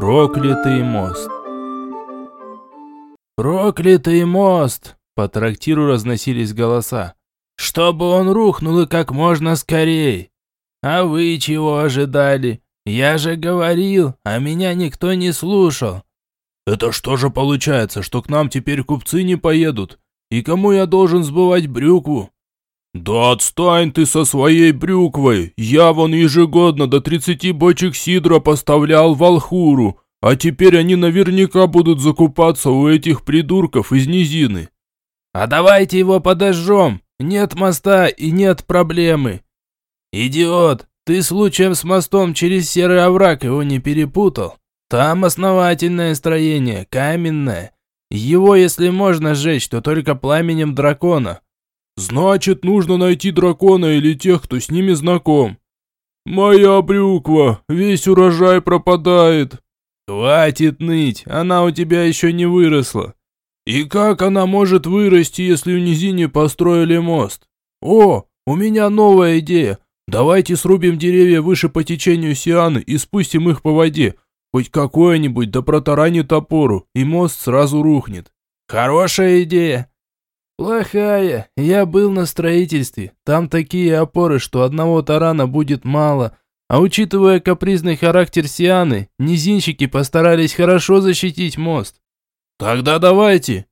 Проклятый мост. Проклятый мост! По трактиру разносились голоса. Чтобы он рухнул и как можно скорей. А вы чего ожидали? Я же говорил, а меня никто не слушал. Это что же получается, что к нам теперь купцы не поедут? И кому я должен сбывать брюкву? Да отстань ты со своей брюквой. Я вон ежегодно до 30 бочек сидра поставлял в Алхуру, а теперь они наверняка будут закупаться у этих придурков из низины. А давайте его подожжем. Нет моста и нет проблемы. Идиот, ты случаем с мостом через серый овраг его не перепутал? Там основательное строение, каменное. Его, если можно сжечь, то только пламенем дракона. Значит, нужно найти дракона или тех, кто с ними знаком. Моя брюква, весь урожай пропадает. Хватит ныть, она у тебя еще не выросла. И как она может вырасти, если в низине построили мост? О, у меня новая идея. Давайте срубим деревья выше по течению Сианы и спустим их по воде. Хоть какое-нибудь да протаранит опору, и мост сразу рухнет. Хорошая идея. Плохая. Я был на строительстве. Там такие опоры, что одного тарана будет мало. А учитывая капризный характер Сианы, низинщики постарались хорошо защитить мост. Тогда давайте.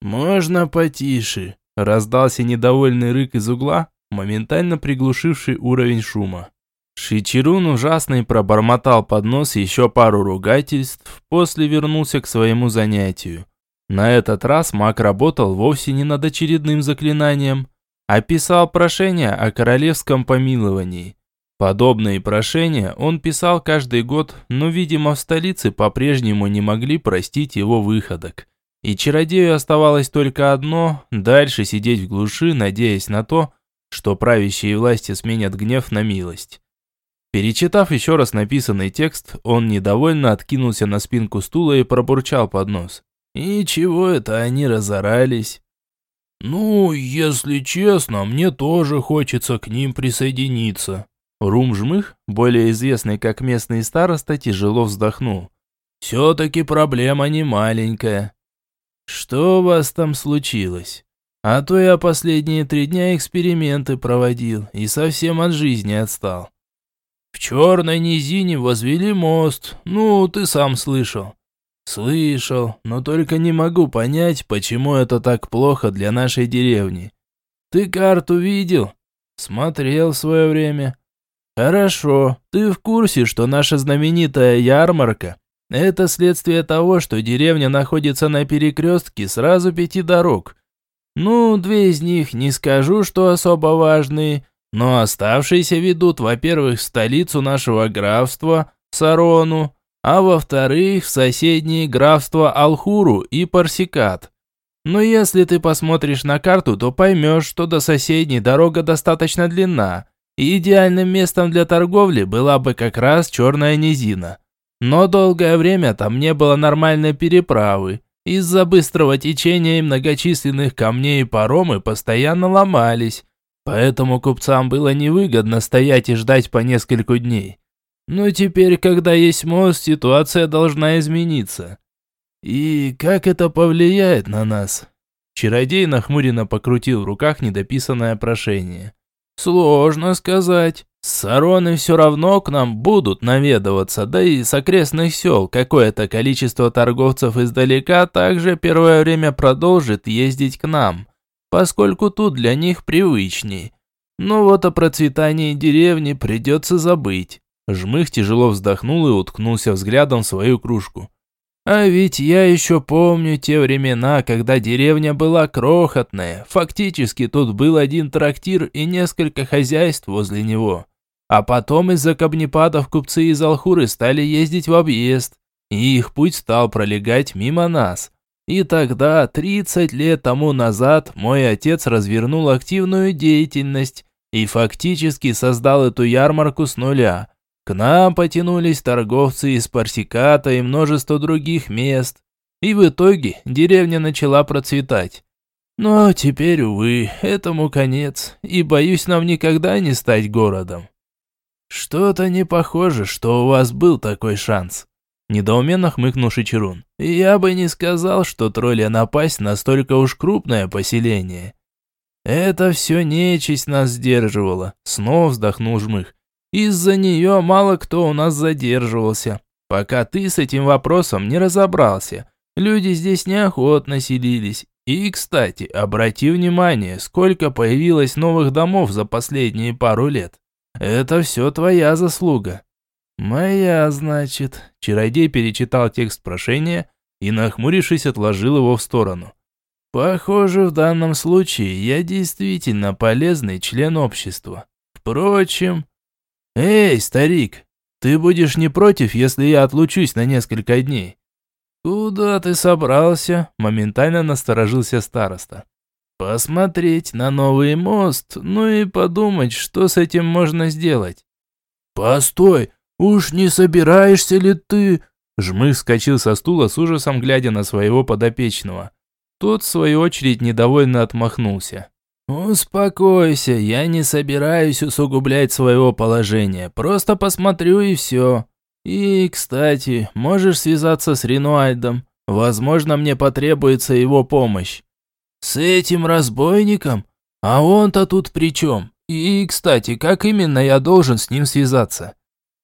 Можно потише. Раздался недовольный рык из угла, моментально приглушивший уровень шума. Шичерун ужасный пробормотал под нос еще пару ругательств, после вернулся к своему занятию. На этот раз маг работал вовсе не над очередным заклинанием, а писал прошение о королевском помиловании. Подобные прошения он писал каждый год, но, видимо, в столице по-прежнему не могли простить его выходок. И чародею оставалось только одно – дальше сидеть в глуши, надеясь на то, что правящие власти сменят гнев на милость. Перечитав еще раз написанный текст, он недовольно откинулся на спинку стула и пробурчал под нос. «И чего это они разорались?» «Ну, если честно, мне тоже хочется к ним присоединиться». Рум-жмых, более известный как местный староста, тяжело вздохнул. «Все-таки проблема не маленькая». «Что у вас там случилось?» «А то я последние три дня эксперименты проводил и совсем от жизни отстал». В черной низине возвели мост. Ну, ты сам слышал. Слышал, но только не могу понять, почему это так плохо для нашей деревни. Ты карту видел? Смотрел в свое время. Хорошо, ты в курсе, что наша знаменитая ярмарка – это следствие того, что деревня находится на перекрестке сразу пяти дорог. Ну, две из них не скажу, что особо важные, но оставшиеся ведут, во-первых, в столицу нашего графства, Сарону, а во-вторых, в соседние графства Алхуру и Парсикат. Но если ты посмотришь на карту, то поймешь, что до соседней дорога достаточно длинна, и идеальным местом для торговли была бы как раз черная низина. Но долгое время там не было нормальной переправы. Из-за быстрого течения и многочисленных камней паромы постоянно ломались, Поэтому купцам было невыгодно стоять и ждать по несколько дней. Но теперь, когда есть мост, ситуация должна измениться. И как это повлияет на нас? Чародей нахмуренно покрутил в руках недописанное прошение. Сложно сказать. Сароны все равно к нам будут наведываться, да и с окрестных сел какое-то количество торговцев издалека также первое время продолжит ездить к нам поскольку тут для них привычней. Но вот о процветании деревни придется забыть. Жмых тяжело вздохнул и уткнулся взглядом в свою кружку. А ведь я еще помню те времена, когда деревня была крохотная. Фактически тут был один трактир и несколько хозяйств возле него. А потом из-за камнепадов купцы из Алхуры стали ездить в объезд, и их путь стал пролегать мимо нас. И тогда, 30 лет тому назад, мой отец развернул активную деятельность и фактически создал эту ярмарку с нуля. К нам потянулись торговцы из Парсиката и множество других мест. И в итоге деревня начала процветать. Но теперь, увы, этому конец, и боюсь нам никогда не стать городом. Что-то не похоже, что у вас был такой шанс. Недоуменно хмыкнул Шичерун. «Я бы не сказал, что тролля напасть настолько уж крупное поселение. Это все нечисть нас сдерживала», — снова вздохнул Жмых. «Из-за нее мало кто у нас задерживался, пока ты с этим вопросом не разобрался. Люди здесь неохотно селились. И, кстати, обрати внимание, сколько появилось новых домов за последние пару лет. Это все твоя заслуга». «Моя, значит». Чародей перечитал текст прошения и, нахмурившись, отложил его в сторону. «Похоже, в данном случае я действительно полезный член общества. Впрочем...» «Эй, старик, ты будешь не против, если я отлучусь на несколько дней?» «Куда ты собрался?» – моментально насторожился староста. «Посмотреть на новый мост, ну и подумать, что с этим можно сделать». «Постой, «Уж не собираешься ли ты...» Жмых вскочил со стула с ужасом, глядя на своего подопечного. Тот, в свою очередь, недовольно отмахнулся. «Успокойся, я не собираюсь усугублять своего положения. Просто посмотрю и все. И, кстати, можешь связаться с Ренуальдом. Возможно, мне потребуется его помощь». «С этим разбойником? А он-то тут при чем? И, кстати, как именно я должен с ним связаться?»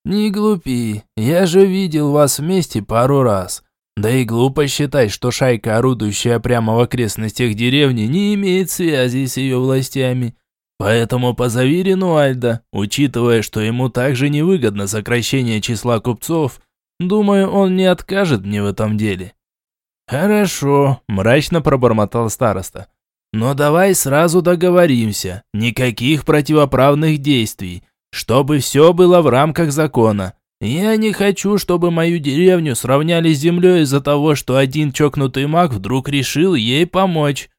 «Не глупи, я же видел вас вместе пару раз. Да и глупо считать, что шайка, орудующая прямо в окрестностях деревни, не имеет связи с ее властями. Поэтому позови Ренуальда, учитывая, что ему также невыгодно сокращение числа купцов, думаю, он не откажет мне в этом деле». «Хорошо», – мрачно пробормотал староста. «Но давай сразу договоримся, никаких противоправных действий» чтобы все было в рамках закона. Я не хочу, чтобы мою деревню сравняли с землей из-за того, что один чокнутый маг вдруг решил ей помочь.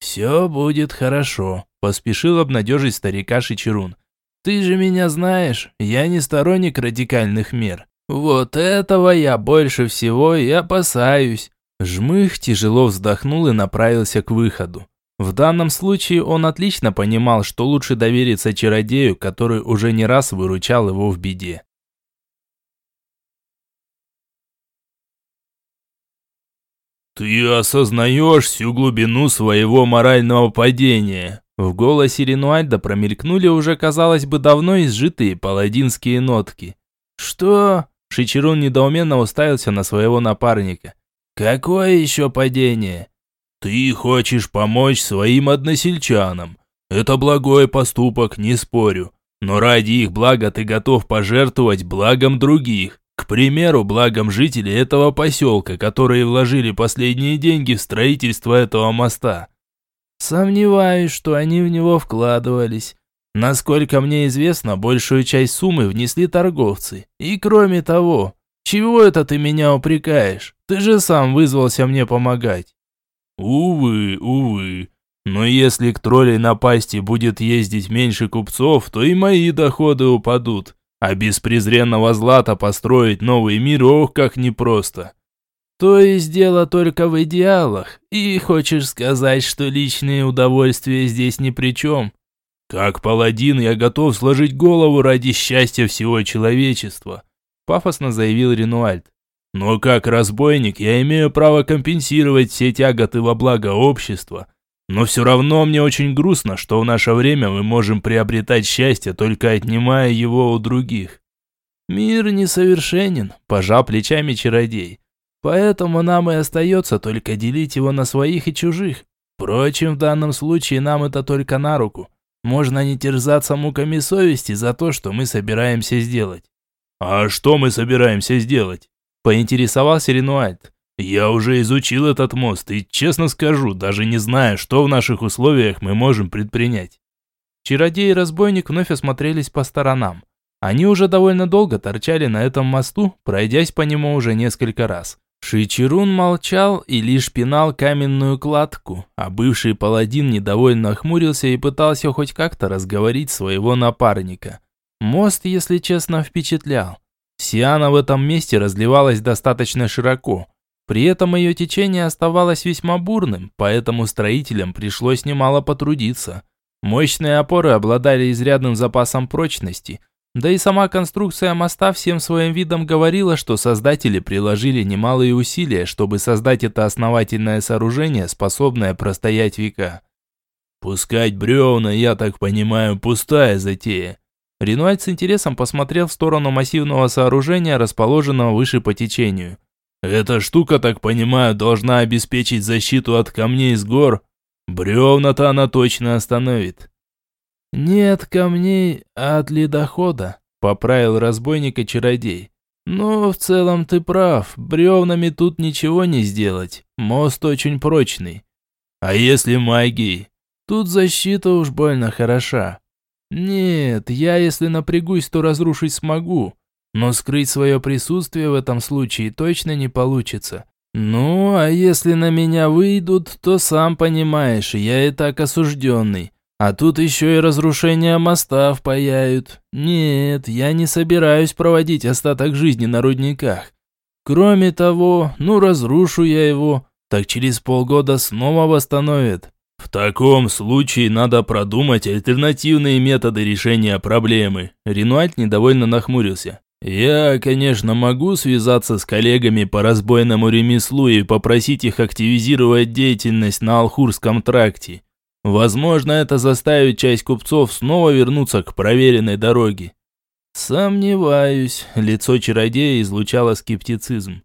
Все будет хорошо, поспешил обнадежить старика Шичерун. Ты же меня знаешь, я не сторонник радикальных мер. Вот этого я больше всего и опасаюсь. Жмых тяжело вздохнул и направился к выходу. В данном случае он отлично понимал, что лучше довериться чародею, который уже не раз выручал его в беде. «Ты осознаешь всю глубину своего морального падения?» В голосе Ренуальда промелькнули уже, казалось бы, давно изжитые паладинские нотки. «Что?» Шичерун недоуменно уставился на своего напарника. «Какое еще падение?» Ты хочешь помочь своим односельчанам. Это благой поступок, не спорю. Но ради их блага ты готов пожертвовать благом других. К примеру, благом жителей этого поселка, которые вложили последние деньги в строительство этого моста. Сомневаюсь, что они в него вкладывались. Насколько мне известно, большую часть суммы внесли торговцы. И кроме того, чего это ты меня упрекаешь? Ты же сам вызвался мне помогать. Увы, увы. Но если к троллей напасти будет ездить меньше купцов, то и мои доходы упадут. А без презренного злата построить новый мир, ох, как непросто. То есть дело только в идеалах, и хочешь сказать, что личные удовольствия здесь ни при чем? Как паладин я готов сложить голову ради счастья всего человечества, пафосно заявил Ренуальд. Но как разбойник я имею право компенсировать все тяготы во благо общества. Но все равно мне очень грустно, что в наше время мы можем приобретать счастье, только отнимая его у других. Мир несовершенен, пожал плечами чародей. Поэтому нам и остается только делить его на своих и чужих. Впрочем, в данном случае нам это только на руку. Можно не терзаться муками совести за то, что мы собираемся сделать. А что мы собираемся сделать? Поинтересовался Ренуальд. «Я уже изучил этот мост и, честно скажу, даже не знаю, что в наших условиях мы можем предпринять». Чародей и разбойник вновь осмотрелись по сторонам. Они уже довольно долго торчали на этом мосту, пройдясь по нему уже несколько раз. Шичерун молчал и лишь пинал каменную кладку, а бывший паладин недовольно охмурился и пытался хоть как-то разговорить своего напарника. Мост, если честно, впечатлял. Сиана в этом месте разливалась достаточно широко. При этом ее течение оставалось весьма бурным, поэтому строителям пришлось немало потрудиться. Мощные опоры обладали изрядным запасом прочности, Да и сама конструкция моста всем своим видом говорила, что создатели приложили немалые усилия, чтобы создать это основательное сооружение, способное простоять века. Пускать бревна, я так понимаю, пустая затея. Ренуальд с интересом посмотрел в сторону массивного сооружения, расположенного выше по течению. Эта штука, так понимаю, должна обеспечить защиту от камней с гор. Бревна-то она точно остановит. Нет камней, а от ледохода, поправил разбойника чародей. Но в целом ты прав, бревнами тут ничего не сделать. Мост очень прочный. А если магией? Тут защита уж больно хороша. Нет, я если напрягусь, то разрушить смогу. Но скрыть свое присутствие в этом случае точно не получится. Ну, а если на меня выйдут, то сам понимаешь, я и так осужденный. А тут еще и разрушение моста впаяют. Нет, я не собираюсь проводить остаток жизни на рудниках. Кроме того, ну разрушу я его, так через полгода снова восстановят. В таком случае надо продумать альтернативные методы решения проблемы. Ренуальд недовольно нахмурился. Я, конечно, могу связаться с коллегами по разбойному ремеслу и попросить их активизировать деятельность на Алхурском тракте. Возможно, это заставит часть купцов снова вернуться к проверенной дороге. Сомневаюсь, лицо чародея излучало скептицизм.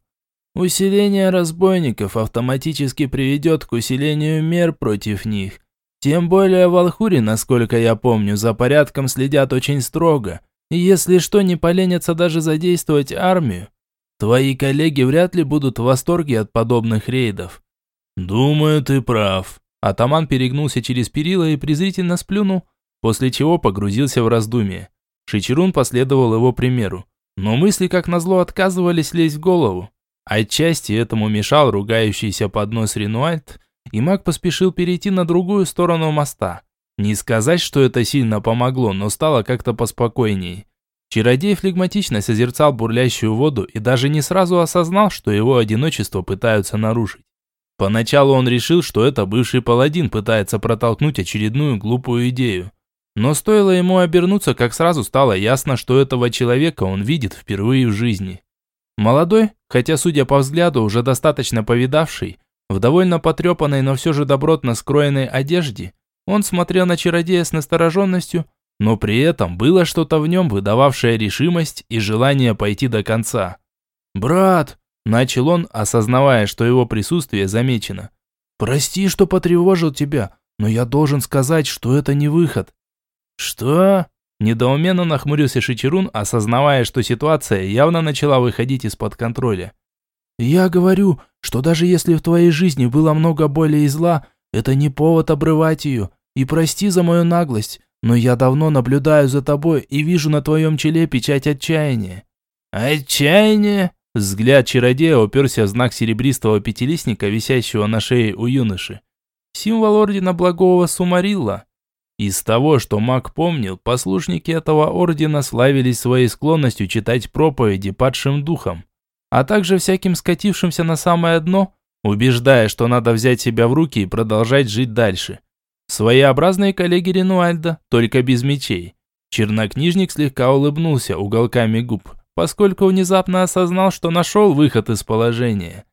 Усиление разбойников автоматически приведет к усилению мер против них. Тем более в Алхуре, насколько я помню, за порядком следят очень строго. Если что, не поленятся даже задействовать армию. Твои коллеги вряд ли будут в восторге от подобных рейдов. Думаю, ты прав. Атаман перегнулся через перила и презрительно сплюнул, после чего погрузился в раздумье. Шичерун последовал его примеру. Но мысли, как назло, отказывались лезть в голову. Отчасти этому мешал ругающийся под нос Ренуальд, и маг поспешил перейти на другую сторону моста. Не сказать, что это сильно помогло, но стало как-то поспокойней. Чародей флегматично созерцал бурлящую воду и даже не сразу осознал, что его одиночество пытаются нарушить. Поначалу он решил, что это бывший паладин пытается протолкнуть очередную глупую идею. Но стоило ему обернуться, как сразу стало ясно, что этого человека он видит впервые в жизни. Молодой, хотя, судя по взгляду, уже достаточно повидавший, в довольно потрепанной, но все же добротно скроенной одежде, он смотрел на чародея с настороженностью, но при этом было что-то в нем, выдававшее решимость и желание пойти до конца. «Брат!» – начал он, осознавая, что его присутствие замечено. «Прости, что потревожил тебя, но я должен сказать, что это не выход». «Что?» Недоуменно нахмурился Шичерун, осознавая, что ситуация явно начала выходить из-под контроля. «Я говорю, что даже если в твоей жизни было много боли и зла, это не повод обрывать ее. И прости за мою наглость, но я давно наблюдаю за тобой и вижу на твоем челе печать отчаяния». «Отчаяние?» Взгляд чародея уперся в знак серебристого пятилистника, висящего на шее у юноши. Символ ордена благого Сумарилла. Из того, что маг помнил, послушники этого ордена славились своей склонностью читать проповеди падшим духам, а также всяким скатившимся на самое дно, убеждая, что надо взять себя в руки и продолжать жить дальше. Своеобразные коллеги Ренуальда, только без мечей. Чернокнижник слегка улыбнулся уголками губ, поскольку внезапно осознал, что нашел выход из положения.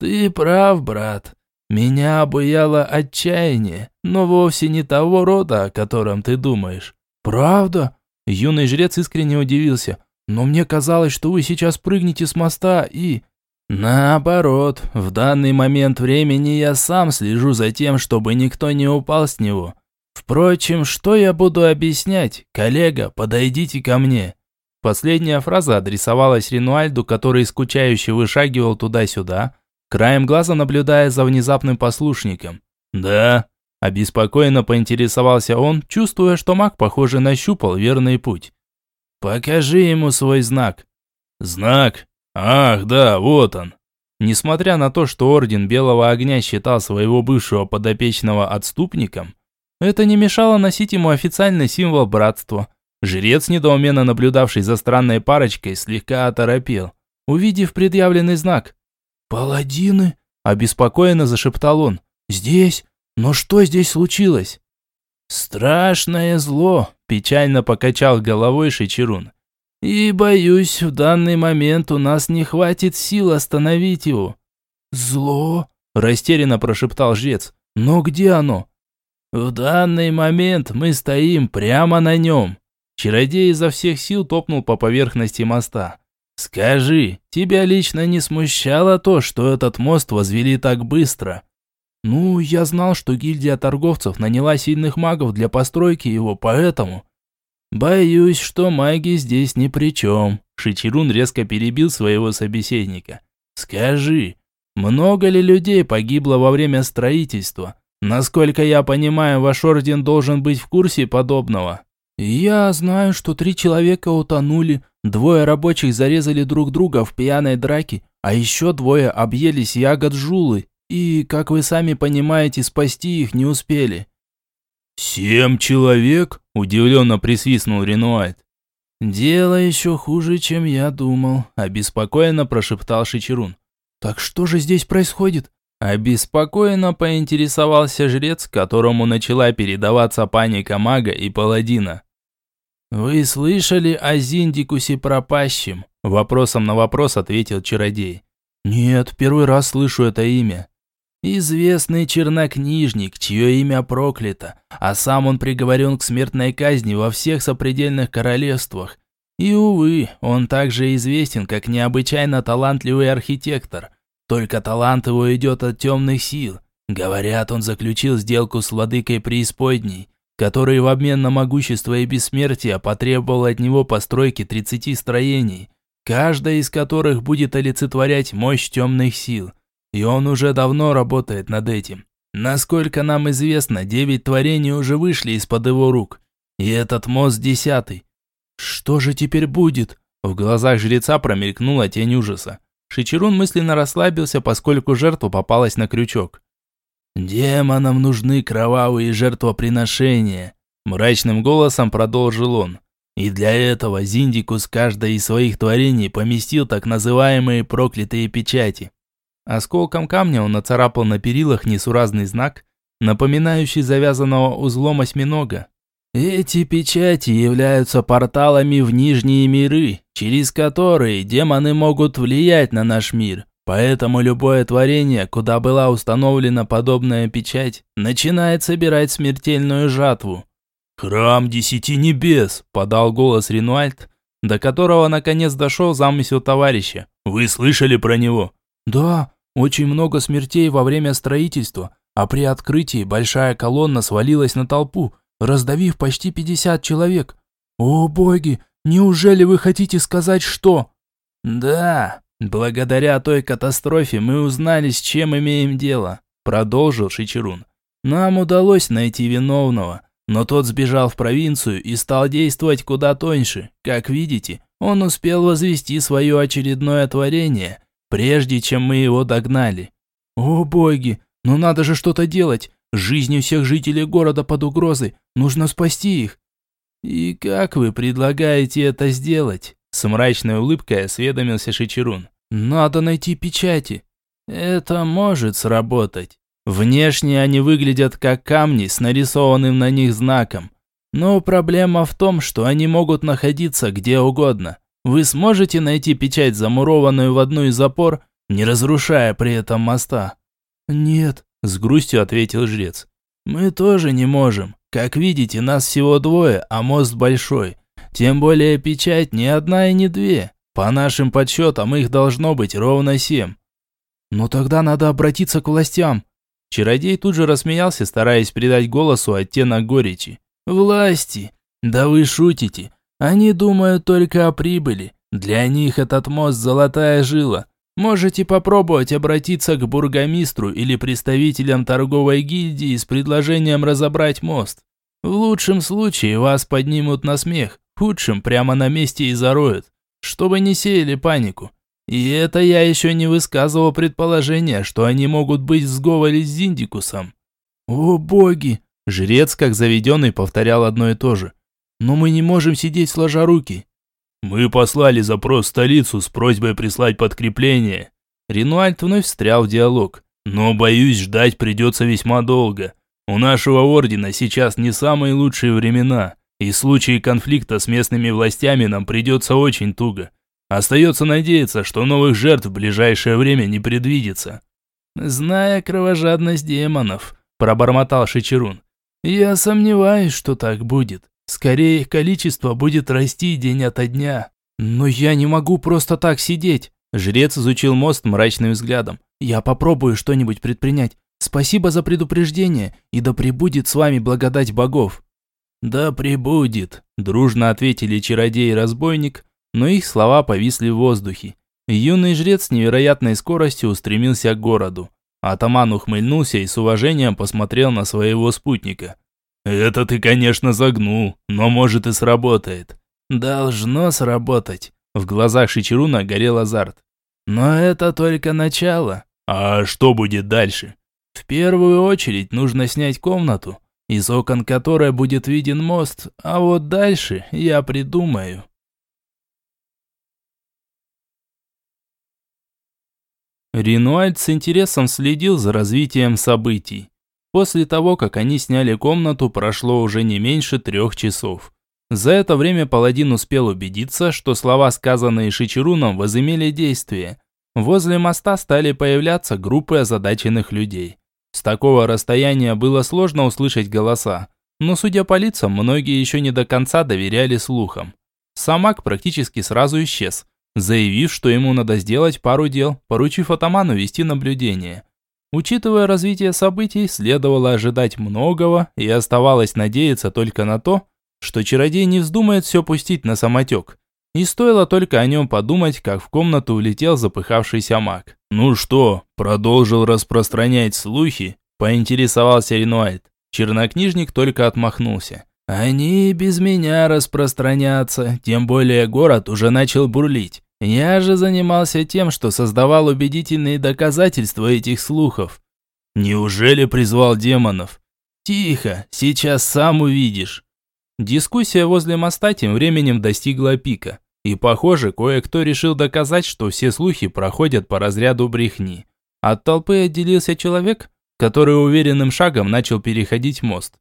«Ты прав, брат. Меня обуяло отчаяние, но вовсе не того рода, о котором ты думаешь. Правда? Юный жрец искренне удивился. Но мне казалось, что вы сейчас прыгнете с моста и... Наоборот, в данный момент времени я сам слежу за тем, чтобы никто не упал с него. Впрочем, что я буду объяснять? Коллега, подойдите ко мне. Последняя фраза адресовалась Ренуальду, который скучающе вышагивал туда-сюда, краем глаза наблюдая за внезапным послушником. «Да», – обеспокоенно поинтересовался он, чувствуя, что маг, похоже, нащупал верный путь. «Покажи ему свой знак». «Знак? Ах, да, вот он». Несмотря на то, что Орден Белого Огня считал своего бывшего подопечного отступником, это не мешало носить ему официальный символ братства. Жрец, недоуменно наблюдавший за странной парочкой, слегка оторопел, увидев предъявленный знак. «Паладины?» – обеспокоенно зашептал он. «Здесь? Но что здесь случилось?» «Страшное зло», печально покачал головой Шичерун. И боюсь, в данный момент у нас не хватит сил остановить его. Зло? Растерянно прошептал жрец. Но где оно? В данный момент мы стоим прямо на нем. Чародей изо всех сил топнул по поверхности моста. «Скажи, тебя лично не смущало то, что этот мост возвели так быстро?» «Ну, я знал, что гильдия торговцев наняла сильных магов для постройки его, поэтому...» «Боюсь, что маги здесь ни при чем», – Шичерун резко перебил своего собеседника. «Скажи, много ли людей погибло во время строительства? Насколько я понимаю, ваш орден должен быть в курсе подобного?» «Я знаю, что три человека утонули, двое рабочих зарезали друг друга в пьяной драке, а еще двое объелись ягод жулы, и, как вы сами понимаете, спасти их не успели». «Семь человек?» – удивленно присвистнул Ренуайт. «Дело еще хуже, чем я думал», – обеспокоенно прошептал Шичерун. «Так что же здесь происходит?» Обеспокоенно поинтересовался жрец, которому начала передаваться паника мага и паладина. «Вы слышали о Зиндикусе пропащем?» Вопросом на вопрос ответил чародей. «Нет, первый раз слышу это имя». «Известный чернокнижник, чье имя проклято, а сам он приговорен к смертной казни во всех сопредельных королевствах. И, увы, он также известен как необычайно талантливый архитектор. Только талант его идет от темных сил. Говорят, он заключил сделку с владыкой преисподней, который в обмен на могущество и бессмертие потребовал от него постройки 30 строений, каждая из которых будет олицетворять мощь темных сил. И он уже давно работает над этим. Насколько нам известно, девять творений уже вышли из-под его рук. И этот мост десятый. Что же теперь будет? В глазах жреца промелькнула тень ужаса. Шичерун мысленно расслабился, поскольку жертва попалась на крючок. «Демонам нужны кровавые жертвоприношения», – мрачным голосом продолжил он. «И для этого Зиндикус каждое из своих творений поместил так называемые проклятые печати». Осколком камня он нацарапал на перилах несуразный знак, напоминающий завязанного узлом осьминога. Эти печати являются порталами в нижние миры, через которые демоны могут влиять на наш мир, Поэтому любое творение, куда была установлена подобная печать, начинает собирать смертельную жатву. «Храм десяти небес!» – подал голос Ренуальд, до которого наконец дошел замысел товарища. «Вы слышали про него?» «Да, очень много смертей во время строительства, а при открытии большая колонна свалилась на толпу, раздавив почти 50 человек. О боги, неужели вы хотите сказать, что...» «Да, «Благодаря той катастрофе мы узнали, с чем имеем дело», – продолжил Шичерун. «Нам удалось найти виновного, но тот сбежал в провинцию и стал действовать куда тоньше. Как видите, он успел возвести свое очередное творение, прежде чем мы его догнали». «О боги, ну надо же что-то делать! Жизни всех жителей города под угрозой, нужно спасти их!» «И как вы предлагаете это сделать?» С мрачной улыбкой осведомился Шичерун. «Надо найти печати». «Это может сработать. Внешне они выглядят как камни с нарисованным на них знаком. Но проблема в том, что они могут находиться где угодно. Вы сможете найти печать, замурованную в одну из опор, не разрушая при этом моста?» «Нет», – с грустью ответил жрец. «Мы тоже не можем. Как видите, нас всего двое, а мост большой. Тем более печать не одна и не две. По нашим подсчетам их должно быть ровно семь. Но тогда надо обратиться к властям. Чародей тут же рассмеялся, стараясь придать голосу оттенок горечи. Власти? Да вы шутите. Они думают только о прибыли. Для них этот мост золотая жила. Можете попробовать обратиться к бургомистру или представителям торговой гильдии с предложением разобрать мост. В лучшем случае вас поднимут на смех, худшем прямо на месте и зароют, чтобы не сеяли панику. И это я еще не высказывал предположение, что они могут быть в сговоре с Зиндикусом. О боги! Жрец, как заведенный, повторял одно и то же. Но мы не можем сидеть сложа руки. Мы послали запрос в столицу с просьбой прислать подкрепление. Ренуальд вновь встрял в диалог. Но, боюсь, ждать придется весьма долго. У нашего ордена сейчас не самые лучшие времена. И в случае конфликта с местными властями нам придется очень туго. Остается надеяться, что новых жертв в ближайшее время не предвидится. Зная кровожадность демонов, пробормотал Шичерун. Я сомневаюсь, что так будет. Скорее, их количество будет расти день ото дня. Но я не могу просто так сидеть. Жрец изучил мост мрачным взглядом. Я попробую что-нибудь предпринять. Спасибо за предупреждение, и да пребудет с вами благодать богов. Да пребудет, дружно ответили чародей и разбойник, но их слова повисли в воздухе. Юный жрец с невероятной скоростью устремился к городу. Атаман ухмыльнулся и с уважением посмотрел на своего спутника. «Это ты, конечно, загнул, но может и сработает». «Должно сработать». В глазах Шичеруна горел азарт. «Но это только начало». «А что будет дальше?» «В первую очередь нужно снять комнату, из окон которой будет виден мост, а вот дальше я придумаю». Ренуальд с интересом следил за развитием событий. После того, как они сняли комнату, прошло уже не меньше трех часов. За это время паладин успел убедиться, что слова, сказанные Шичеруном, возымели действие. Возле моста стали появляться группы озадаченных людей. С такого расстояния было сложно услышать голоса, но, судя по лицам, многие еще не до конца доверяли слухам. Самак практически сразу исчез, заявив, что ему надо сделать пару дел, поручив атаману вести наблюдение. Учитывая развитие событий, следовало ожидать многого и оставалось надеяться только на то, что чародей не вздумает все пустить на самотек. И стоило только о нем подумать, как в комнату улетел запыхавшийся маг. «Ну что, продолжил распространять слухи?» – поинтересовался Ренуальд. Чернокнижник только отмахнулся. «Они без меня распространятся, тем более город уже начал бурлить. Я же занимался тем, что создавал убедительные доказательства этих слухов. Неужели призвал демонов? Тихо, сейчас сам увидишь. Дискуссия возле моста тем временем достигла пика. И похоже, кое-кто решил доказать, что все слухи проходят по разряду брехни. От толпы отделился человек, который уверенным шагом начал переходить мост.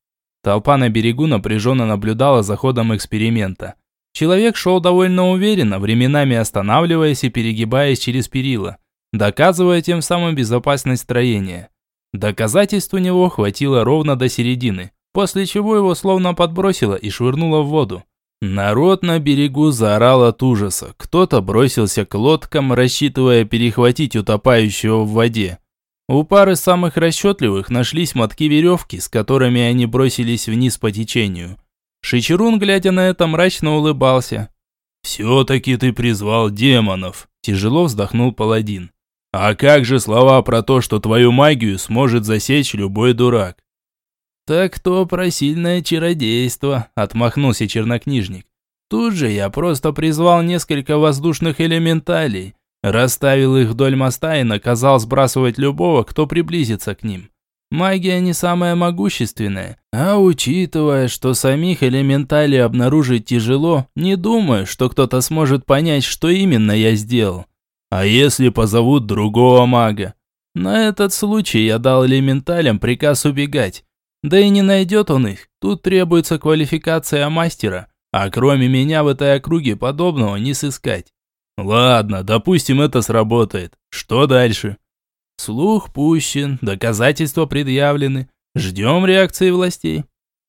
Толпа на берегу напряженно наблюдала за ходом эксперимента. Человек шел довольно уверенно, временами останавливаясь и перегибаясь через перила, доказывая тем самым безопасность строения. Доказательств у него хватило ровно до середины, после чего его словно подбросило и швырнуло в воду. Народ на берегу заорал от ужаса. Кто-то бросился к лодкам, рассчитывая перехватить утопающего в воде. У пары самых расчетливых нашлись мотки веревки, с которыми они бросились вниз по течению. Шичерун, глядя на это, мрачно улыбался. «Все-таки ты призвал демонов», – тяжело вздохнул паладин. «А как же слова про то, что твою магию сможет засечь любой дурак?» «Так то про сильное чародейство», – отмахнулся чернокнижник. «Тут же я просто призвал несколько воздушных элементалей, расставил их вдоль моста и наказал сбрасывать любого, кто приблизится к ним. Магия не самая могущественная, а учитывая, что самих элементалей обнаружить тяжело, не думаю, что кто-то сможет понять, что именно я сделал. А если позовут другого мага? На этот случай я дал элементалям приказ убегать. Да и не найдет он их, тут требуется квалификация мастера, а кроме меня в этой округе подобного не сыскать. Ладно, допустим это сработает. Что дальше? Слух пущен, доказательства предъявлены. Ждем реакции властей.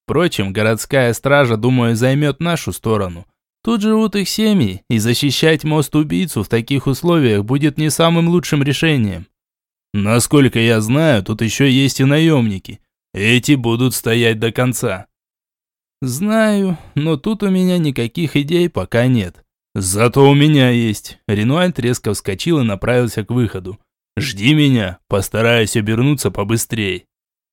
Впрочем, городская стража, думаю, займет нашу сторону. Тут живут их семьи, и защищать мост-убийцу в таких условиях будет не самым лучшим решением. Насколько я знаю, тут еще есть и наемники. Эти будут стоять до конца. Знаю, но тут у меня никаких идей пока нет. Зато у меня есть. Ренуальд резко вскочил и направился к выходу. «Жди меня, постараюсь обернуться побыстрее».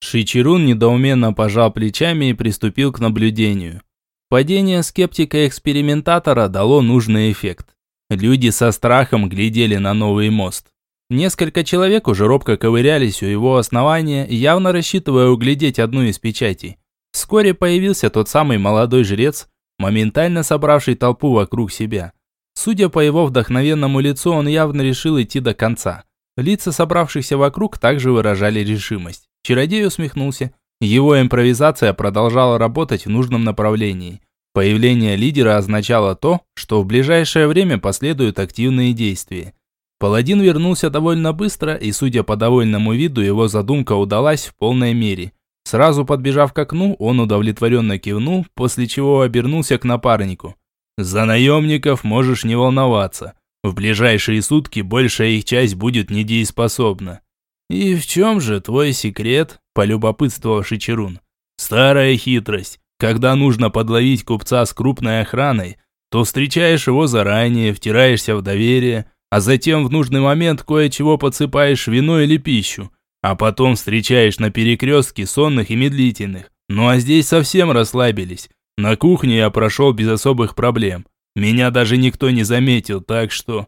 Шичерун недоуменно пожал плечами и приступил к наблюдению. Падение скептика-экспериментатора дало нужный эффект. Люди со страхом глядели на новый мост. Несколько человек уже робко ковырялись у его основания, явно рассчитывая углядеть одну из печатей. Вскоре появился тот самый молодой жрец, моментально собравший толпу вокруг себя. Судя по его вдохновенному лицу, он явно решил идти до конца. Лица собравшихся вокруг также выражали решимость. Чародей усмехнулся. Его импровизация продолжала работать в нужном направлении. Появление лидера означало то, что в ближайшее время последуют активные действия. Паладин вернулся довольно быстро, и, судя по довольному виду, его задумка удалась в полной мере. Сразу подбежав к окну, он удовлетворенно кивнул, после чего обернулся к напарнику. «За наемников можешь не волноваться. В ближайшие сутки большая их часть будет недееспособна». «И в чем же твой секрет?» – полюбопытствовал Шичерун. «Старая хитрость. Когда нужно подловить купца с крупной охраной, то встречаешь его заранее, втираешься в доверие, а затем в нужный момент кое-чего подсыпаешь вино или пищу, а потом встречаешь на перекрестке сонных и медлительных. Ну а здесь совсем расслабились. На кухне я прошел без особых проблем. Меня даже никто не заметил, так что...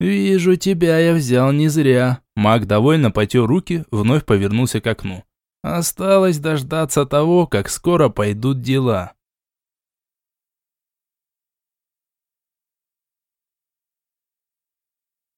«Вижу, тебя я взял не зря». Маг довольно потер руки, вновь повернулся к окну. Осталось дождаться того, как скоро пойдут дела.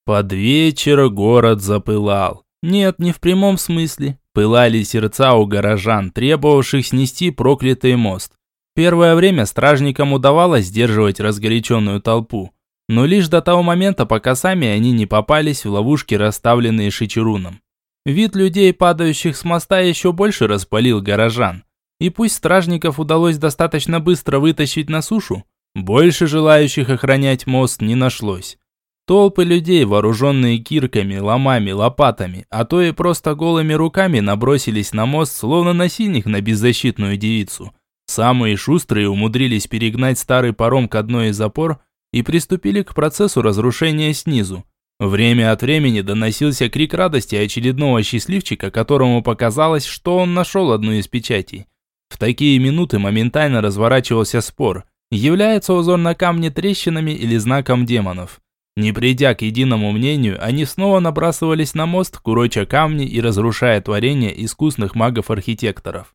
Под вечер город запылал. Нет, не в прямом смысле. Пылали сердца у горожан, требовавших снести проклятый мост. Первое время стражникам удавалось сдерживать разгоряченную толпу. Но лишь до того момента, пока сами они не попались в ловушки, расставленные Шичеруном. Вид людей, падающих с моста, еще больше распалил горожан. И пусть стражников удалось достаточно быстро вытащить на сушу, больше желающих охранять мост не нашлось. Толпы людей, вооруженные кирками, ломами, лопатами, а то и просто голыми руками набросились на мост, словно насильник на беззащитную девицу. Самые шустрые умудрились перегнать старый паром к одной из опор и приступили к процессу разрушения снизу. Время от времени доносился крик радости очередного счастливчика, которому показалось, что он нашел одну из печатей. В такие минуты моментально разворачивался спор, является узор на камне трещинами или знаком демонов. Не придя к единому мнению, они снова набрасывались на мост, куроча камни и разрушая творения искусных магов-архитекторов.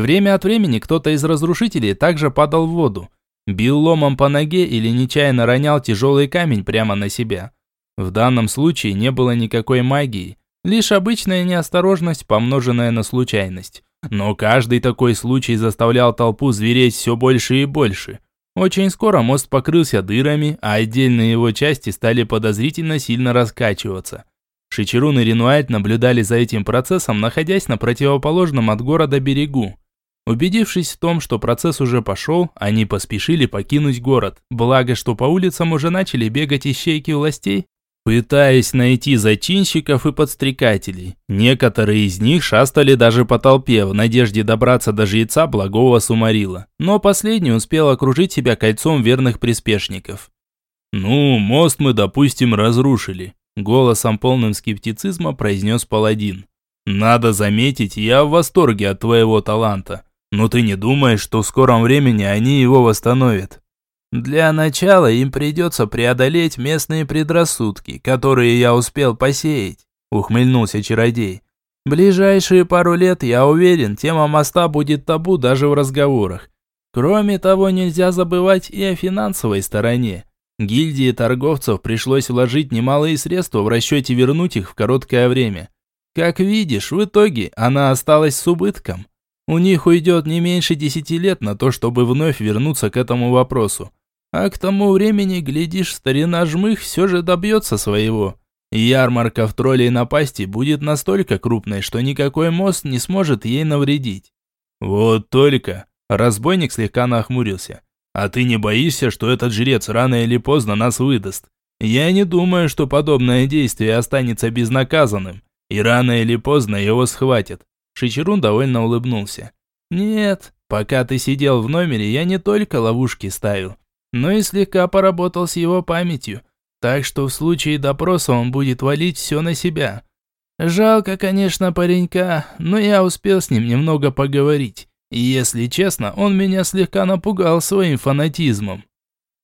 Время от времени кто-то из разрушителей также падал в воду, бил ломом по ноге или нечаянно ронял тяжелый камень прямо на себя. В данном случае не было никакой магии, лишь обычная неосторожность, помноженная на случайность. Но каждый такой случай заставлял толпу звереть все больше и больше. Очень скоро мост покрылся дырами, а отдельные его части стали подозрительно сильно раскачиваться. Шичерун и Ренуальд наблюдали за этим процессом, находясь на противоположном от города берегу. Убедившись в том, что процесс уже пошел, они поспешили покинуть город, благо что по улицам уже начали бегать ищейки властей, пытаясь найти зачинщиков и подстрекателей. Некоторые из них шастали даже по толпе в надежде добраться до жреца благого Сумарила, но последний успел окружить себя кольцом верных приспешников. «Ну, мост мы, допустим, разрушили», – голосом полным скептицизма произнес паладин. «Надо заметить, я в восторге от твоего таланта, но ты не думаешь, что в скором времени они его восстановят?» Для начала им придется преодолеть местные предрассудки, которые я успел посеять», – ухмыльнулся чародей. «Ближайшие пару лет, я уверен, тема моста будет табу даже в разговорах. Кроме того, нельзя забывать и о финансовой стороне. Гильдии торговцев пришлось вложить немалые средства в расчете вернуть их в короткое время. Как видишь, в итоге она осталась с убытком. У них уйдет не меньше десяти лет на то, чтобы вновь вернуться к этому вопросу. А к тому времени, глядишь, старина жмых все же добьется своего. Ярмарка в троллей напасти будет настолько крупной, что никакой мост не сможет ей навредить. Вот только... Разбойник слегка нахмурился. А ты не боишься, что этот жрец рано или поздно нас выдаст? Я не думаю, что подобное действие останется безнаказанным, и рано или поздно его схватят. Шичерун довольно улыбнулся. Нет, пока ты сидел в номере, я не только ловушки ставил, но и слегка поработал с его памятью, так что в случае допроса он будет валить все на себя. Жалко, конечно, паренька, но я успел с ним немного поговорить. И если честно, он меня слегка напугал своим фанатизмом.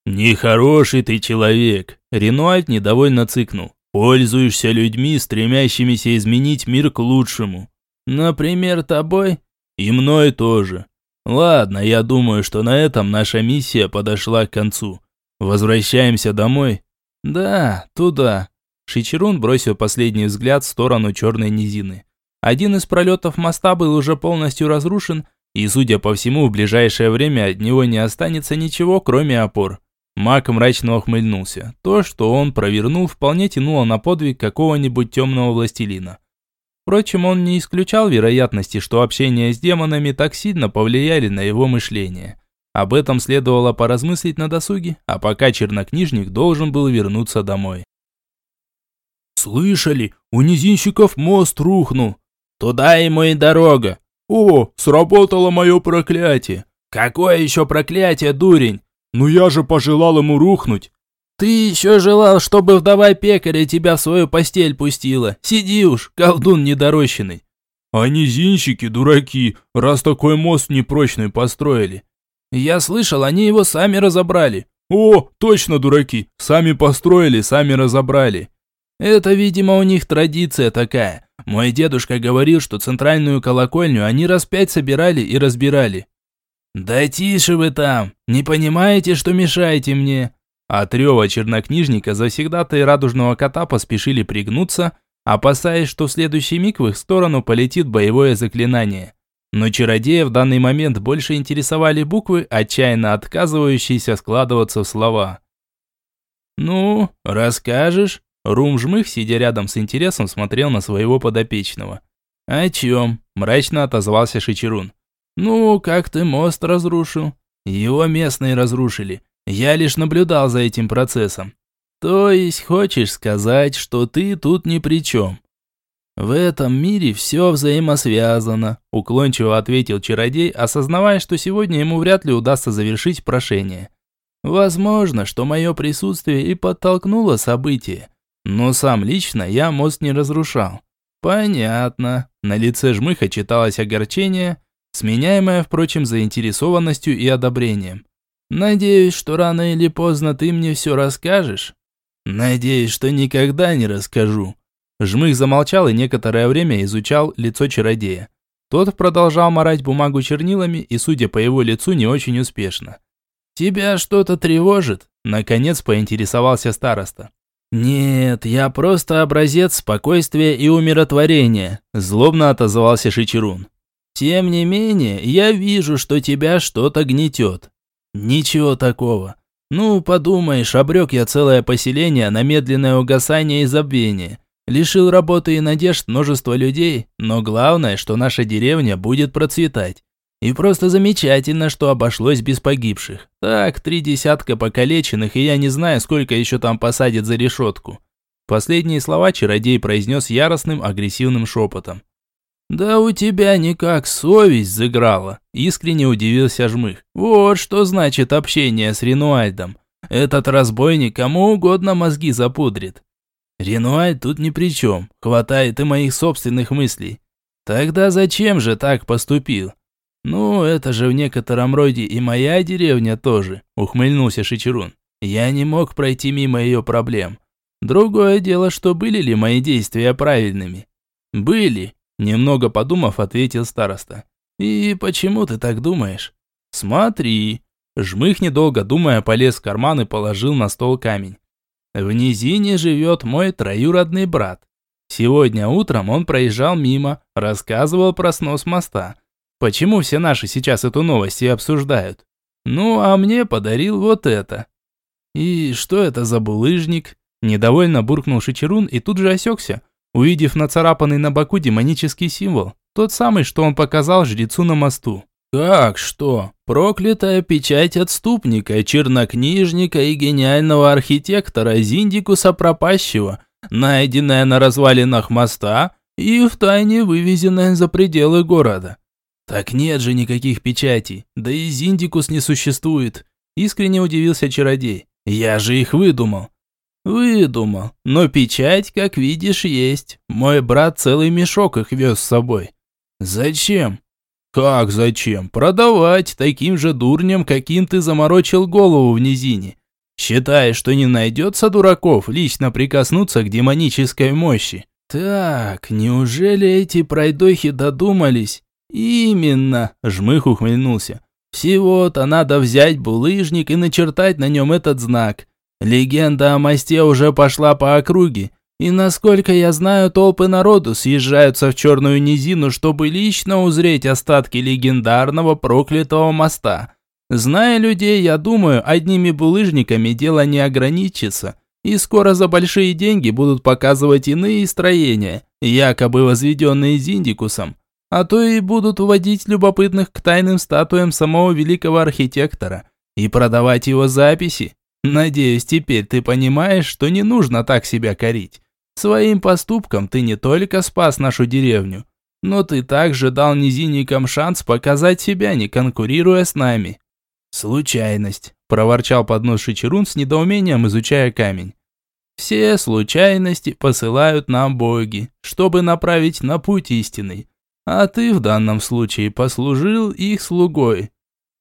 «Нехороший ты человек», — Ренуальд недовольно цыкнул. «Пользуешься людьми, стремящимися изменить мир к лучшему. Например, тобой?» «И мной тоже. Ладно, я думаю, что на этом наша миссия подошла к концу. Возвращаемся домой? Да, туда. Шичерун бросил последний взгляд в сторону черной низины. Один из пролетов моста был уже полностью разрушен, И, судя по всему, в ближайшее время от него не останется ничего, кроме опор. Мак мрачно ухмыльнулся. То, что он провернул, вполне тянуло на подвиг какого-нибудь темного властелина. Впрочем, он не исключал вероятности, что общение с демонами так сильно повлияли на его мышление. Об этом следовало поразмыслить на досуге, а пока чернокнижник должен был вернуться домой. «Слышали? У низинщиков мост рухнул. Туда ему и дорога. О, сработало мое проклятие. Какое еще проклятие, дурень? Ну я же пожелал ему рухнуть. Ты еще желал, чтобы вдова пекаря тебя в свою постель пустила. Сиди уж, колдун недорощенный. А низинщики дураки, раз такой мост непрочный построили. Я слышал, они его сами разобрали. О, точно дураки, сами построили, сами разобрали. Это, видимо, у них традиция такая. Мой дедушка говорил, что центральную колокольню они раз пять собирали и разбирали. «Да тише вы там! Не понимаете, что мешаете мне?» От рева чернокнижника завсегдатые радужного кота поспешили пригнуться, опасаясь, что в следующий миг в их сторону полетит боевое заклинание. Но чародея в данный момент больше интересовали буквы, отчаянно отказывающиеся складываться в слова. «Ну, расскажешь?» Рум Жмых, сидя рядом с интересом, смотрел на своего подопечного. «О чем?» – мрачно отозвался Шичерун. «Ну, как ты мост разрушил?» «Его местные разрушили. Я лишь наблюдал за этим процессом». «То есть хочешь сказать, что ты тут ни при чем?» «В этом мире все взаимосвязано», – уклончиво ответил чародей, осознавая, что сегодня ему вряд ли удастся завершить прошение. «Возможно, что мое присутствие и подтолкнуло события, но сам лично я мост не разрушал. Понятно. На лице жмыха читалось огорчение, сменяемое, впрочем, заинтересованностью и одобрением. Надеюсь, что рано или поздно ты мне все расскажешь. Надеюсь, что никогда не расскажу. Жмых замолчал и некоторое время изучал лицо чародея. Тот продолжал морать бумагу чернилами и, судя по его лицу, не очень успешно. «Тебя что-то тревожит?» Наконец поинтересовался староста. «Нет, я просто образец спокойствия и умиротворения», – злобно отозвался Шичерун. «Тем не менее, я вижу, что тебя что-то гнетет». «Ничего такого. Ну, подумаешь, обрек я целое поселение на медленное угасание и забвение. Лишил работы и надежд множество людей, но главное, что наша деревня будет процветать. И просто замечательно, что обошлось без погибших. Так, три десятка покалеченных, и я не знаю, сколько еще там посадят за решетку. Последние слова чародей произнес яростным, агрессивным шепотом. «Да у тебя никак совесть заграла», – искренне удивился Жмых. «Вот что значит общение с Ренуальдом. Этот разбойник кому угодно мозги запудрит». «Ренуальд тут ни при чем, хватает и моих собственных мыслей». «Тогда зачем же так поступил?» «Ну, это же в некотором роде и моя деревня тоже», – ухмыльнулся Шичерун. «Я не мог пройти мимо ее проблем. Другое дело, что были ли мои действия правильными?» «Были», – немного подумав, ответил староста. «И почему ты так думаешь?» «Смотри». Жмых, недолго думая, полез в карман и положил на стол камень. «В низине живет мой троюродный брат. Сегодня утром он проезжал мимо, рассказывал про снос моста. Почему все наши сейчас эту новость и обсуждают? Ну, а мне подарил вот это. И что это за булыжник? Недовольно буркнул Шичерун и тут же осекся, увидев нацарапанный на боку демонический символ. Тот самый, что он показал жрецу на мосту. Как что? Проклятая печать отступника, чернокнижника и гениального архитектора Зиндикуса Пропащего, найденная на развалинах моста и втайне вывезенная за пределы города. «Так нет же никаких печатей, да и Зиндикус не существует», – искренне удивился чародей. «Я же их выдумал». «Выдумал, но печать, как видишь, есть. Мой брат целый мешок их вез с собой». «Зачем?» «Как зачем? Продавать таким же дурням, каким ты заморочил голову в низине. Считая, что не найдется дураков лично прикоснуться к демонической мощи». «Так, неужели эти пройдохи додумались?» «Именно!» – Жмых ухмыльнулся. «Всего-то надо взять булыжник и начертать на нем этот знак. Легенда о мосте уже пошла по округе. И насколько я знаю, толпы народу съезжаются в черную низину, чтобы лично узреть остатки легендарного проклятого моста. Зная людей, я думаю, одними булыжниками дело не ограничится, и скоро за большие деньги будут показывать иные строения, якобы возведенные Зиндикусом, а то и будут уводить любопытных к тайным статуям самого великого архитектора и продавать его записи. Надеюсь, теперь ты понимаешь, что не нужно так себя корить. Своим поступком ты не только спас нашу деревню, но ты также дал низинникам шанс показать себя, не конкурируя с нами. Случайность, проворчал под нос Шичерун с недоумением, изучая камень. Все случайности посылают нам боги, чтобы направить на путь истинный. А ты в данном случае послужил их слугой.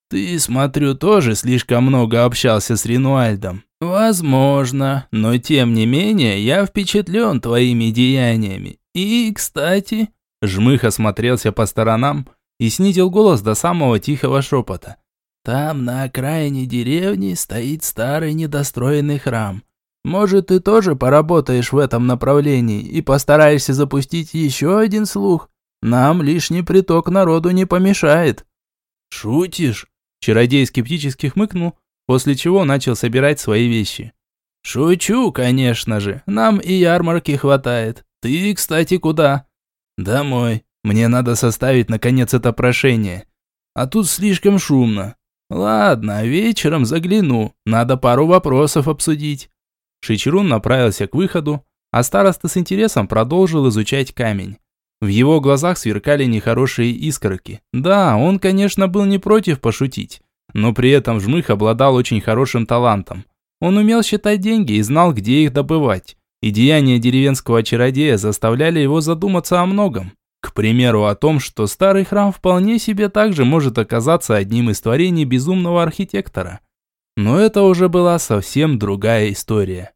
Ты, смотрю, тоже слишком много общался с Ренуальдом. Возможно, но тем не менее я впечатлен твоими деяниями. И, кстати, Жмых осмотрелся по сторонам и снизил голос до самого тихого шепота. Там на окраине деревни стоит старый недостроенный храм. Может, ты тоже поработаешь в этом направлении и постараешься запустить еще один слух? Нам лишний приток народу не помешает». «Шутишь?» Чародей скептически хмыкнул, после чего начал собирать свои вещи. «Шучу, конечно же. Нам и ярмарки хватает. Ты, кстати, куда?» «Домой. Мне надо составить, наконец, это прошение. А тут слишком шумно. Ладно, вечером загляну. Надо пару вопросов обсудить». Шичерун направился к выходу, а староста с интересом продолжил изучать камень. В его глазах сверкали нехорошие искорки. Да, он, конечно, был не против пошутить, но при этом Жмых обладал очень хорошим талантом. Он умел считать деньги и знал, где их добывать. И деяния деревенского чародея заставляли его задуматься о многом. К примеру, о том, что старый храм вполне себе также может оказаться одним из творений безумного архитектора. Но это уже была совсем другая история.